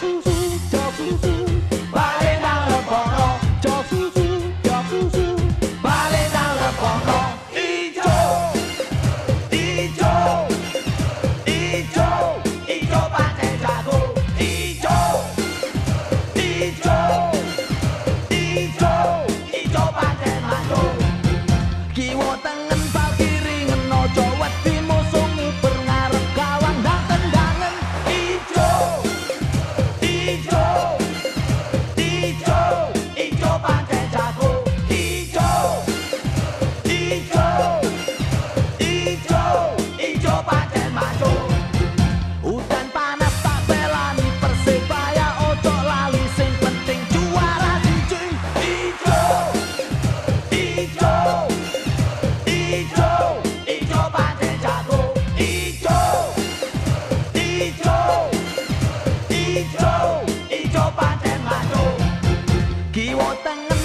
choose. tan